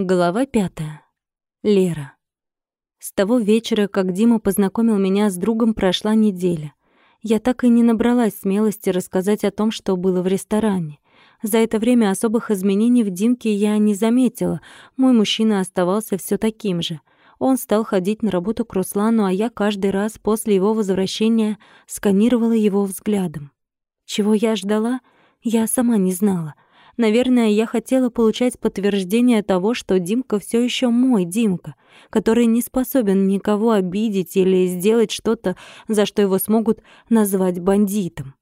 Глава пятая. Лера. С того вечера, как Дима познакомил меня с другом, прошла неделя. Я так и не набралась смелости рассказать о том, что было в ресторане. За это время особых изменений в Димке я не заметила. Мой мужчина оставался все таким же. Он стал ходить на работу к Руслану, а я каждый раз после его возвращения сканировала его взглядом. Чего я ждала, я сама не знала — Наверное, я хотела получать подтверждение того, что Димка все еще мой Димка, который не способен никого обидеть или сделать что-то, за что его смогут назвать бандитом.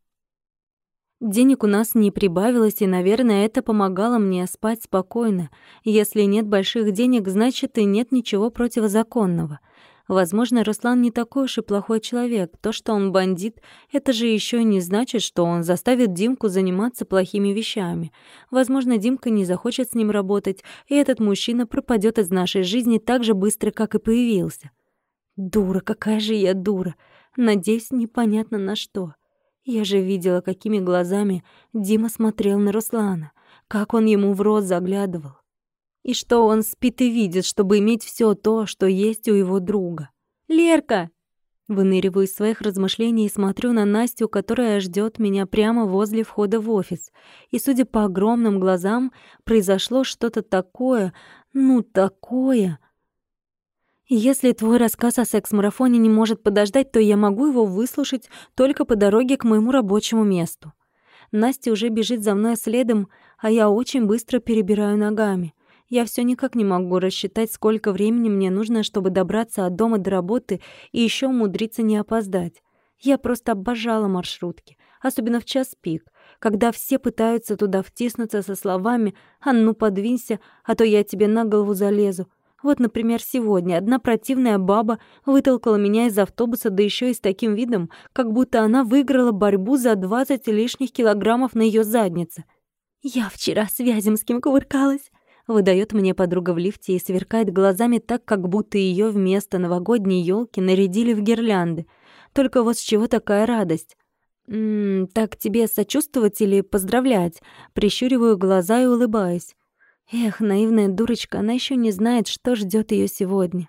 Денег у нас не прибавилось, и, наверное, это помогало мне спать спокойно. Если нет больших денег, значит, и нет ничего противозаконного. Возможно, Руслан не такой уж и плохой человек. То, что он бандит, это же еще не значит, что он заставит Димку заниматься плохими вещами. Возможно, Димка не захочет с ним работать, и этот мужчина пропадет из нашей жизни так же быстро, как и появился. Дура, какая же я дура. Надеюсь, непонятно на что. Я же видела, какими глазами Дима смотрел на Руслана, как он ему в рот заглядывал и что он спит и видит, чтобы иметь все то, что есть у его друга. «Лерка!» Выныриваю из своих размышлений и смотрю на Настю, которая ждет меня прямо возле входа в офис. И, судя по огромным глазам, произошло что-то такое, ну такое. Если твой рассказ о секс-марафоне не может подождать, то я могу его выслушать только по дороге к моему рабочему месту. Настя уже бежит за мной следом, а я очень быстро перебираю ногами. Я все никак не могу рассчитать, сколько времени мне нужно, чтобы добраться от дома до работы и еще умудриться не опоздать. Я просто обожала маршрутки, особенно в час пик, когда все пытаются туда втиснуться со словами «А ну, подвинься, а то я тебе на голову залезу». Вот, например, сегодня одна противная баба вытолкала меня из автобуса, да еще и с таким видом, как будто она выиграла борьбу за 20 лишних килограммов на ее заднице. «Я вчера с Вяземским кувыркалась», выдает мне подруга в лифте и сверкает глазами так, как будто ее вместо новогодней елки нарядили в гирлянды. Только вот с чего такая радость? «М -м, так тебе сочувствовать или поздравлять?» Прищуриваю глаза и улыбаюсь. Эх, наивная дурочка, она еще не знает, что ждет ее сегодня.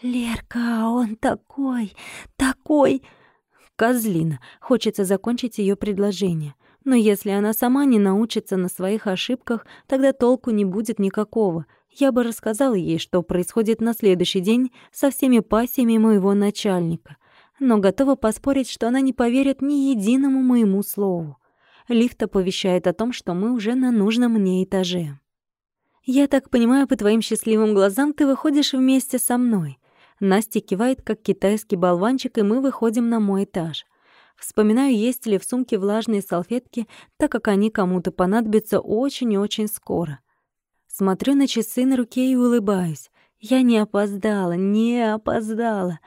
«Лерка, он такой, такой...» Козлина. Хочется закончить ее предложение. Но если она сама не научится на своих ошибках, тогда толку не будет никакого. Я бы рассказала ей, что происходит на следующий день со всеми пассиями моего начальника. Но готова поспорить, что она не поверит ни единому моему слову. Лифт оповещает о том, что мы уже на нужном мне этаже. «Я так понимаю, по твоим счастливым глазам ты выходишь вместе со мной». Настя кивает, как китайский болванчик, и мы выходим на мой этаж — Вспоминаю, есть ли в сумке влажные салфетки, так как они кому-то понадобятся очень и очень скоро. Смотрю на часы на руке и улыбаюсь. Я не опоздала, не опоздала.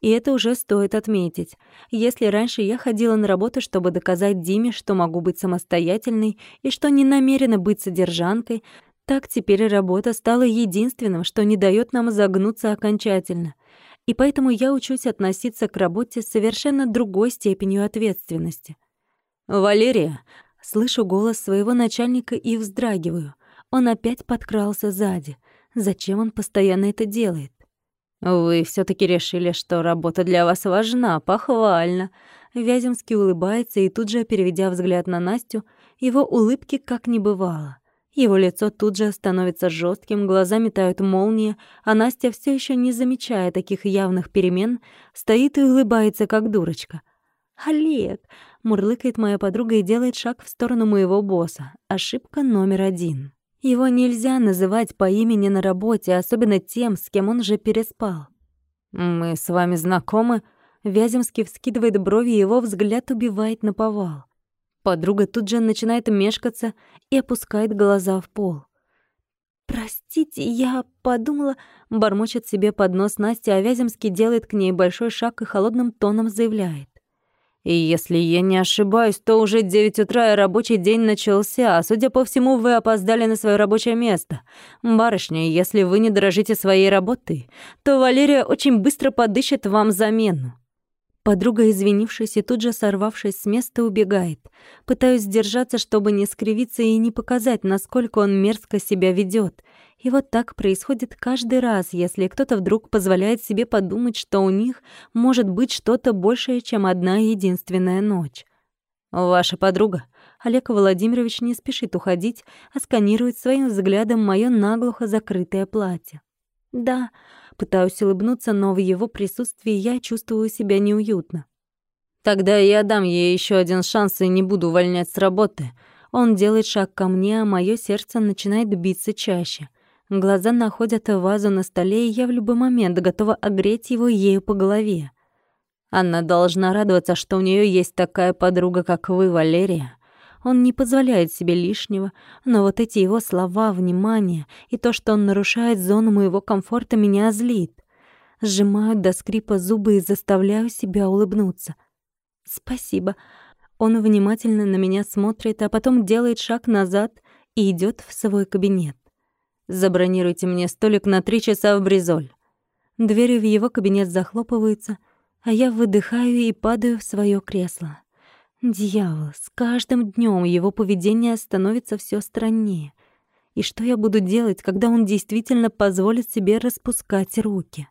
И это уже стоит отметить. Если раньше я ходила на работу, чтобы доказать Диме, что могу быть самостоятельной и что не намерена быть содержанкой, так теперь работа стала единственным, что не дает нам загнуться окончательно и поэтому я учусь относиться к работе с совершенно другой степенью ответственности. «Валерия!» — слышу голос своего начальника и вздрагиваю. Он опять подкрался сзади. Зачем он постоянно это делает? «Вы все таки решили, что работа для вас важна, похвально!» Вяземский улыбается и тут же, переведя взгляд на Настю, его улыбки как не бывало. Его лицо тут же становится жестким, глаза метают молнии, а Настя, все еще не замечая таких явных перемен, стоит и улыбается, как дурочка. «Олег!» — мурлыкает моя подруга и делает шаг в сторону моего босса. Ошибка номер один. Его нельзя называть по имени на работе, особенно тем, с кем он же переспал. «Мы с вами знакомы?» Вяземский вскидывает брови, и его взгляд убивает на повал. Подруга тут же начинает мешкаться и опускает глаза в пол. «Простите, я подумала...» — бормочет себе под нос Настя, а Вяземский делает к ней большой шаг и холодным тоном заявляет. «И если я не ошибаюсь, то уже девять утра и рабочий день начался, а, судя по всему, вы опоздали на свое рабочее место. Барышня, если вы не дорожите своей работой, то Валерия очень быстро подыщет вам замену». Подруга, извинившись и тут же сорвавшись с места, убегает. Пытаюсь сдержаться, чтобы не скривиться и не показать, насколько он мерзко себя ведет. И вот так происходит каждый раз, если кто-то вдруг позволяет себе подумать, что у них может быть что-то большее, чем одна единственная ночь. «Ваша подруга?» Олег Владимирович не спешит уходить, а сканирует своим взглядом моё наглухо закрытое платье. «Да», пытаюсь улыбнуться, но в его присутствии я чувствую себя неуютно. «Тогда я дам ей ещё один шанс и не буду увольнять с работы». Он делает шаг ко мне, а моё сердце начинает биться чаще — Глаза находят вазу на столе, и я в любой момент готова огреть его ею по голове. Она должна радоваться, что у нее есть такая подруга, как вы, Валерия. Он не позволяет себе лишнего, но вот эти его слова, внимание и то, что он нарушает зону моего комфорта, меня злит. Сжимаю до скрипа зубы и заставляю себя улыбнуться. «Спасибо». Он внимательно на меня смотрит, а потом делает шаг назад и идет в свой кабинет. Забронируйте мне столик на три часа в Бризоль». Двери в его кабинет захлопываются, а я выдыхаю и падаю в свое кресло. Дьявол, с каждым днем его поведение становится все страннее. И что я буду делать, когда он действительно позволит себе распускать руки?»